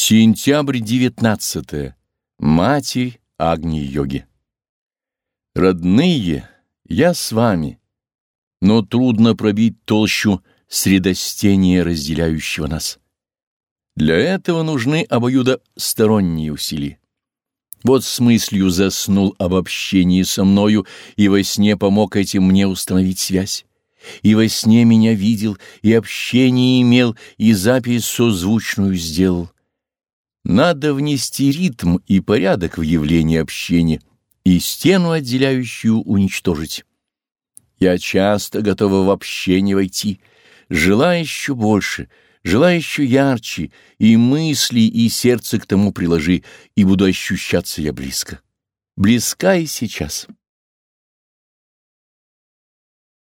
Сентябрь 19. Матерь Агни-йоги. Родные, я с вами, но трудно пробить толщу средостения, разделяющего нас. Для этого нужны обоюдосторонние усилия. Вот с мыслью заснул об общении со мною, и во сне помог этим мне установить связь. И во сне меня видел, и общение имел, и запись созвучную сделал надо внести ритм и порядок в явление общения и стену, отделяющую, уничтожить. Я часто готова в общение войти, желая еще больше, желая еще ярче, и мысли, и сердце к тому приложи, и буду ощущаться я близко. Близка и сейчас.